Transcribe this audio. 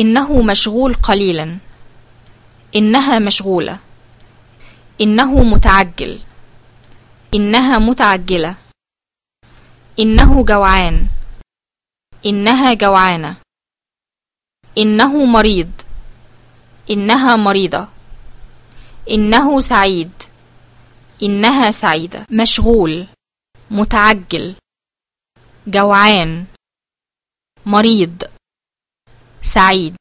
إنه مشغول قليلا. إنها مشغولة. إنه متعجل. إنها متعجلة. إنه جوعان. إنها جوعانة. إنه مريض. إنها مريضة. إنه سعيد. إنها سعيدة. مشغول. متعجل. جوعان. مريض. سعيد